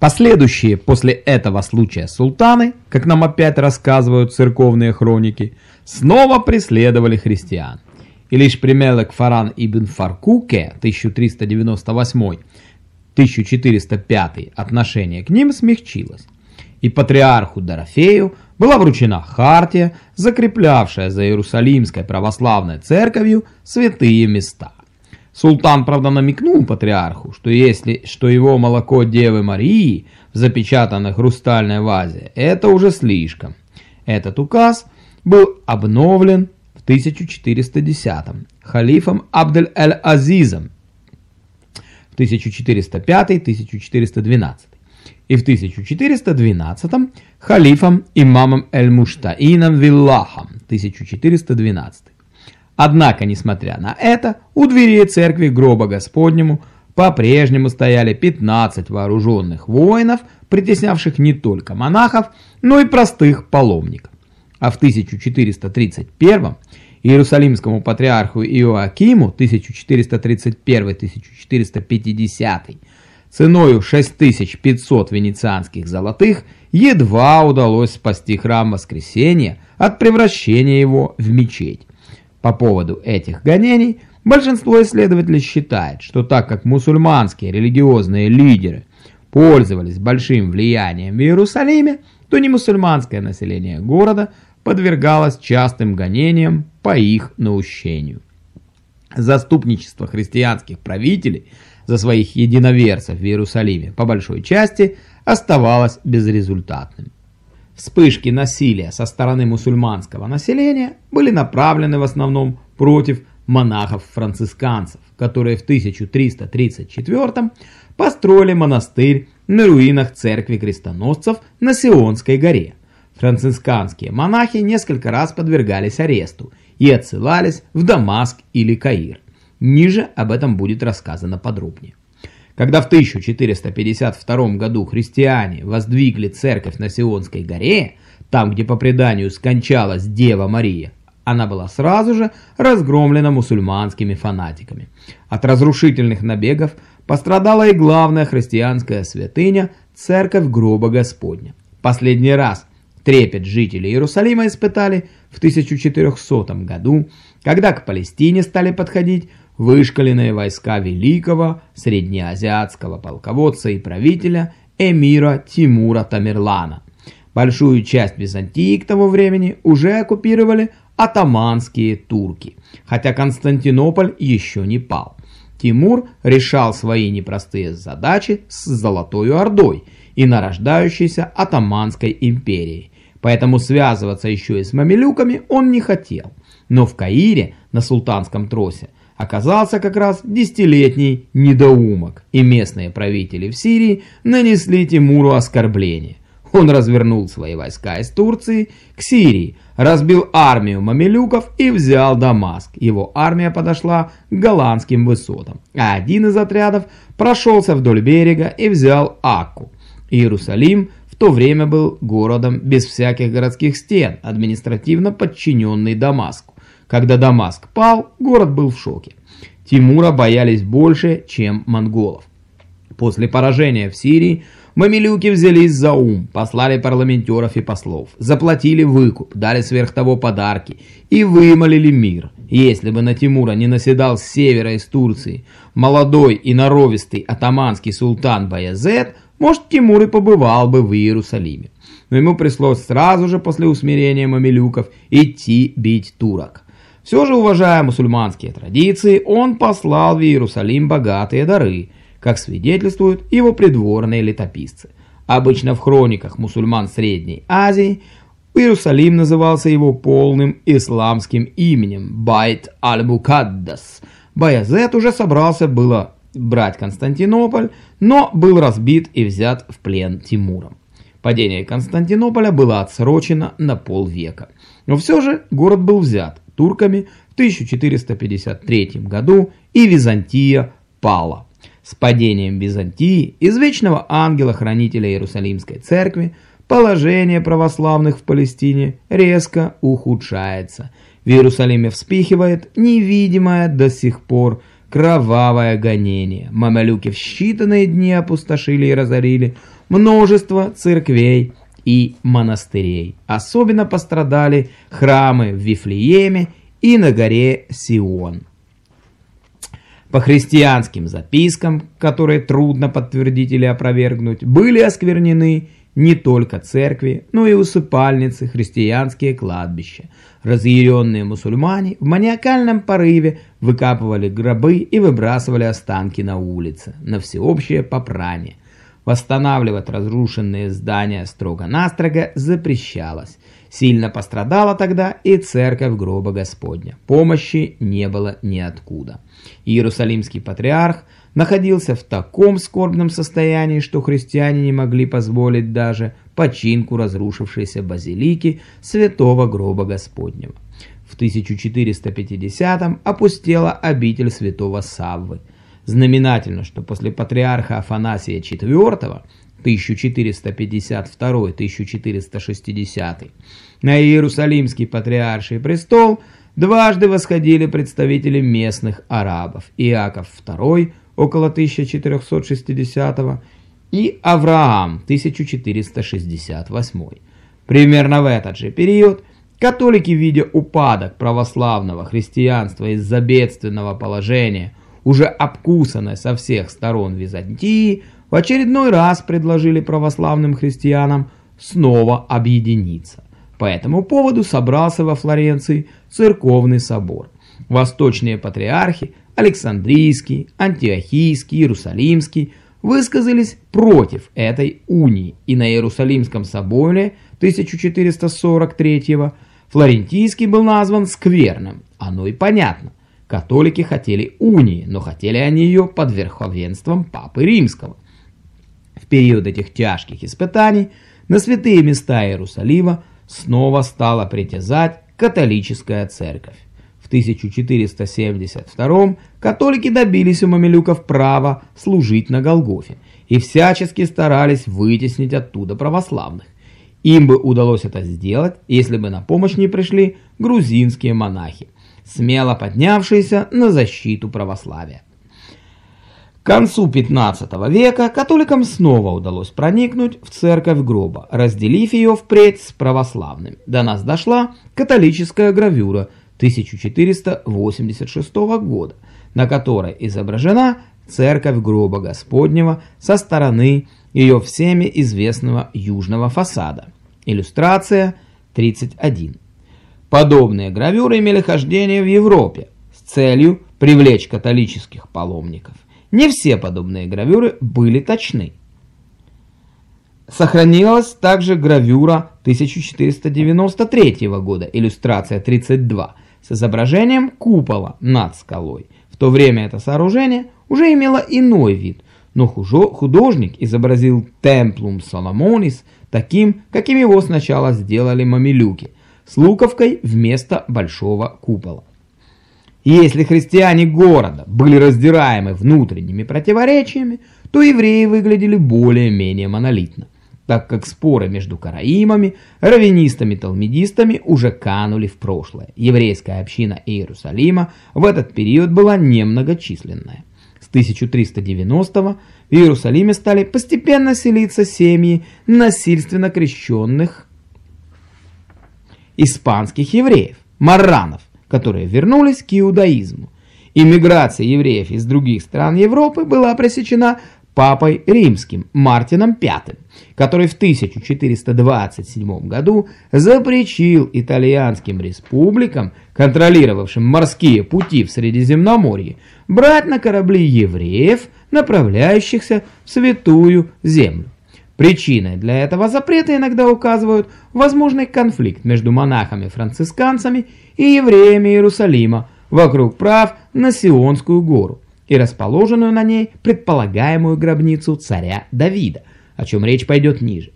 Последующие после этого случая султаны, как нам опять рассказывают церковные хроники, снова преследовали христиан. И лишь при Мелек Фаран ибн Фаркуке 1398-1405 отношение к ним смягчилось. И патриарху Дорофею была вручена хартия, закреплявшая за Иерусалимской православной церковью святые места. Султан, правда, намекнул патриарху, что если что его молоко Девы Марии в запечатанной хрустальной вазе, это уже слишком. Этот указ был обновлен в 1410 халифом Абдель-эль-Азизом в 1405-1412 и в 1412 халифом имамом Эль-Муштаином Виллахом 1412. Однако, несмотря на это, у дверей церкви гроба Господнему по-прежнему стояли 15 вооруженных воинов, притеснявших не только монахов, но и простых паломников. А в 1431 Иерусалимскому патриарху Иоакиму 1431-1450 ценою 6500 венецианских золотых едва удалось спасти храм Воскресения от превращения его в мечеть. По поводу этих гонений большинство исследователей считает, что так как мусульманские религиозные лидеры пользовались большим влиянием в Иерусалиме, то не мусульманское население города подвергалось частым гонениям по их наущению. Заступничество христианских правителей за своих единоверцев в Иерусалиме по большой части оставалось безрезультатным. Вспышки насилия со стороны мусульманского населения были направлены в основном против монахов-францисканцев, которые в 1334 построили монастырь на руинах церкви крестоносцев на Сионской горе. Францисканские монахи несколько раз подвергались аресту и отсылались в Дамаск или Каир. Ниже об этом будет рассказано подробнее. Когда в 1452 году христиане воздвигли церковь на Сионской горе, там, где по преданию скончалась Дева Мария, она была сразу же разгромлена мусульманскими фанатиками. От разрушительных набегов пострадала и главная христианская святыня – церковь гроба Господня. Последний раз трепет жители Иерусалима испытали в 1400 году, когда к Палестине стали подходить вышкаленные войска великого среднеазиатского полководца и правителя эмира Тимура Тамерлана. Большую часть Византии к тому времени уже оккупировали атаманские турки, хотя Константинополь еще не пал. Тимур решал свои непростые задачи с Золотой Ордой и нарождающейся Атаманской империей, поэтому связываться еще и с мамилюками он не хотел. Но в Каире на султанском тросе оказался как раз десятилетний недоумок, и местные правители в Сирии нанесли Тимуру оскорбление. Он развернул свои войска из Турции к Сирии, разбил армию мамилюков и взял Дамаск. Его армия подошла к голландским высотам, а один из отрядов прошелся вдоль берега и взял Акку. Иерусалим в то время был городом без всяких городских стен, административно подчиненный Дамаску. Когда Дамаск пал, город был в шоке. Тимура боялись больше, чем монголов. После поражения в Сирии мамилюки взялись за ум, послали парламентеров и послов, заплатили выкуп, дали сверх того подарки и вымолили мир. Если бы на Тимура не наседал с севера из Турции молодой и норовистый атаманский султан Баязет, может Тимур и побывал бы в Иерусалиме. Но ему пришлось сразу же после усмирения мамилюков идти бить турок. Все же, уважая мусульманские традиции, он послал в Иерусалим богатые дары, как свидетельствуют его придворные летописцы. Обычно в хрониках мусульман Средней Азии Иерусалим назывался его полным исламским именем Байт аль-Мукаддас. Баязет уже собрался было брать Константинополь, но был разбит и взят в плен Тимуром. Падение Константинополя было отсрочено на полвека. Но все же город был взят, турками в 1453 году и Византия пала. С падением Византии, извечного ангела-хранителя Иерусалимской церкви, положение православных в Палестине резко ухудшается. В Иерусалиме вспихивает невидимое до сих пор кровавое гонение. Мамалюки в считанные дни опустошили и разорили множество церквей и монастырей. Особенно пострадали храмы в Вифлееме и на горе Сион. По христианским запискам, которые трудно подтвердить или опровергнуть, были осквернены не только церкви, но и усыпальницы, христианские кладбища. Разъяренные мусульмане в маниакальном порыве выкапывали гробы и выбрасывали останки на улице, на всеобщее попрание. Восстанавливать разрушенные здания строго-настрого запрещалось. Сильно пострадала тогда и церковь гроба Господня. Помощи не было ниоткуда. Иерусалимский патриарх – находился в таком скорбном состоянии, что христиане не могли позволить даже починку разрушившейся базилики святого гроба Господнего. В 1450-м опустела обитель святого Саввы. Знаменательно, что после патриарха Афанасия IV 1452-1460 на Иерусалимский патриарший престол дважды восходили представители местных арабов Иаков II около 1460 и Авраам 1468. Примерно в этот же период католики, видя упадок православного христианства из-за бедственного положения, уже обкусанной со всех сторон Византии, в очередной раз предложили православным христианам снова объединиться. По этому поводу собрался во Флоренции церковный собор. Восточные патриархи Александрийский, Антиохийский, Иерусалимский высказались против этой унии, и на Иерусалимском соборе 1443 Флорентийский был назван скверным. Оно и понятно. Католики хотели унии, но хотели они ее под верховенством Папы Римского. В период этих тяжких испытаний на святые места Иерусалима снова стала притязать католическая церковь. В 1472 католики добились у мамилюков права служить на Голгофе и всячески старались вытеснить оттуда православных. Им бы удалось это сделать, если бы на помощь не пришли грузинские монахи, смело поднявшиеся на защиту православия. К концу 15 века католикам снова удалось проникнуть в церковь гроба, разделив ее впредь с православными. До нас дошла католическая гравюра 1486 года, на которой изображена церковь гроба Господнего со стороны ее всеми известного южного фасада. Иллюстрация 31. Подобные гравюры имели хождение в Европе с целью привлечь католических паломников. Не все подобные гравюры были точны. Сохранилась также гравюра 1493 года, иллюстрация 32, с изображением купола над скалой. В то время это сооружение уже имело иной вид, но художник изобразил Темплум Соломонис таким, каким его сначала сделали мамилюки, с луковкой вместо большого купола. Если христиане города были раздираемы внутренними противоречиями, то евреи выглядели более-менее монолитно так как споры между караимами, раввинистами-талмидистами уже канули в прошлое. Еврейская община Иерусалима в этот период была немногочисленная. С 1390 в Иерусалиме стали постепенно селиться семьи насильственно крещенных испанских евреев, марранов, которые вернулись к иудаизму. Иммиграция евреев из других стран Европы была пресечена папой римским Мартином V, который в 1427 году запрещил итальянским республикам, контролировавшим морские пути в Средиземноморье, брать на корабли евреев, направляющихся в Святую Землю. Причиной для этого запрета иногда указывают возможный конфликт между монахами-францисканцами и евреями Иерусалима вокруг прав на Сионскую гору и расположенную на ней предполагаемую гробницу царя Давида, о чем речь пойдет ниже.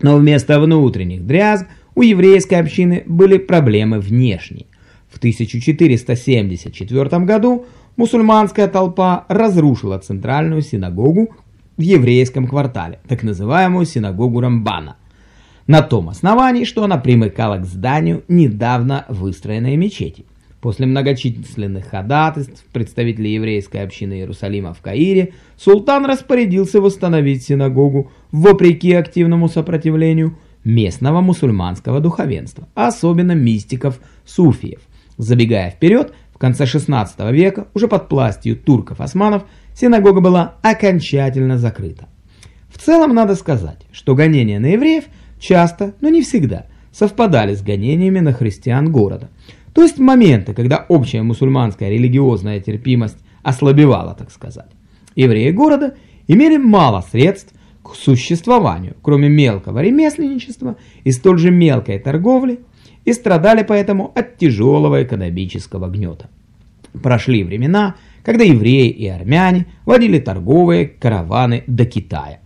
Но вместо внутренних дрязг у еврейской общины были проблемы внешние. В 1474 году мусульманская толпа разрушила центральную синагогу в еврейском квартале, так называемую синагогу Рамбана, на том основании, что она примыкала к зданию недавно выстроенной мечети. После многочисленных ходатайств представителей еврейской общины Иерусалима в Каире султан распорядился восстановить синагогу вопреки активному сопротивлению местного мусульманского духовенства, особенно мистиков-суфиев. Забегая вперед, в конце 16 века, уже под властью турков-османов, синагога была окончательно закрыта. В целом надо сказать, что гонения на евреев часто, но не всегда, совпадали с гонениями на христиан города – то есть моменты, когда общая мусульманская религиозная терпимость ослабевала, так сказать. Евреи города имели мало средств к существованию, кроме мелкого ремесленничества и столь же мелкой торговли, и страдали поэтому от тяжелого экономического гнета. Прошли времена, когда евреи и армяне водили торговые караваны до Китая.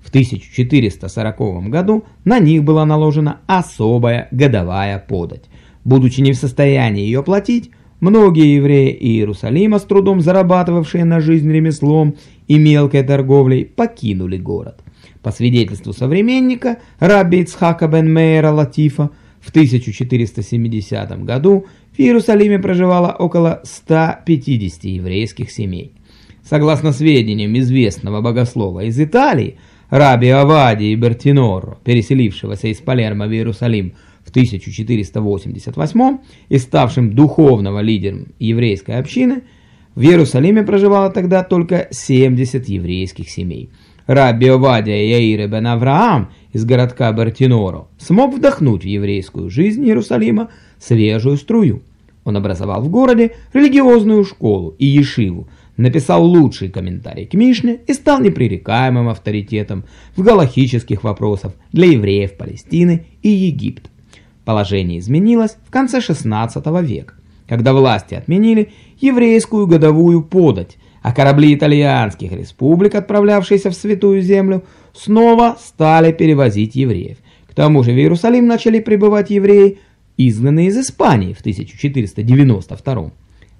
В 1440 году на них была наложена особая годовая подать, Будучи не в состоянии ее платить, многие евреи Иерусалима, с трудом зарабатывавшие на жизнь ремеслом и мелкой торговлей, покинули город. По свидетельству современника Рабби Ицхака бен Мейера Латифа, в 1470 году в Иерусалиме проживало около 150 еврейских семей. Согласно сведениям известного богослова из Италии, Раби Авадии Бертиноро, переселившегося из Палермо в Иерусалим в 1488 и ставшим духовного лидером еврейской общины, в Иерусалиме проживало тогда только 70 еврейских семей. Рабби Овадия Яир бен Авраам из городка Бертиноро смог вдохнуть в еврейскую жизнь Иерусалима свежую струю. Он образовал в городе религиозную школу и ешиву, написал лучший комментарий к Мишне и стал непререкаемым авторитетом в галахических вопросах для евреев Палестины и Египта. Положение изменилось в конце 16 века, когда власти отменили еврейскую годовую подать, а корабли итальянских республик, отправлявшиеся в Святую Землю, снова стали перевозить евреев. К тому же в Иерусалим начали прибывать евреи, изгнанные из Испании в 1492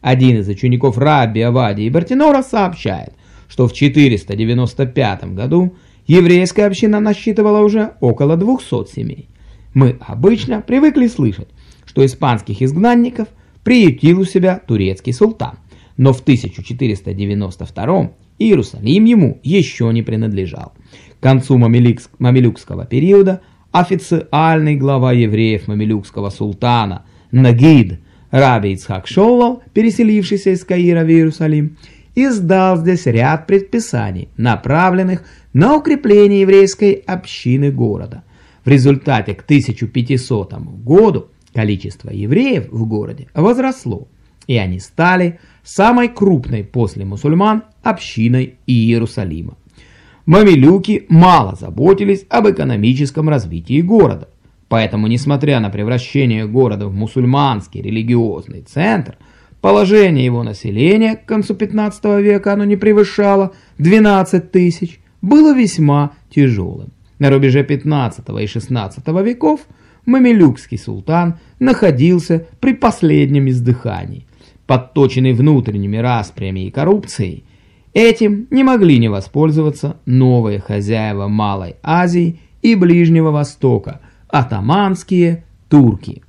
Один из учеников Рабби Авадии Бертинора сообщает, что в 495 году еврейская община насчитывала уже около 200 семей. Мы обычно привыкли слышать, что испанских изгнанников приютил у себя турецкий султан, но в 1492 Иерусалим ему еще не принадлежал. К концу мамилюкского периода официальный глава евреев мамилюкского султана Нагид Раби Ицхак Шоллал, переселившийся из Каира в Иерусалим, издал здесь ряд предписаний, направленных на укрепление еврейской общины города – в результате к 1500 году количество евреев в городе возросло, и они стали самой крупной после мусульман общиной Иерусалима. Мамилюки мало заботились об экономическом развитии города, поэтому, несмотря на превращение города в мусульманский религиозный центр, положение его населения к концу 15 века оно не превышало 12 тысяч, было весьма тяжелым. На рубеже 15 и 16 веков мамилюкский султан находился при последнем издыхании. Подточенный внутренними распрями и коррупцией, этим не могли не воспользоваться новые хозяева Малой Азии и Ближнего Востока, атаманские турки.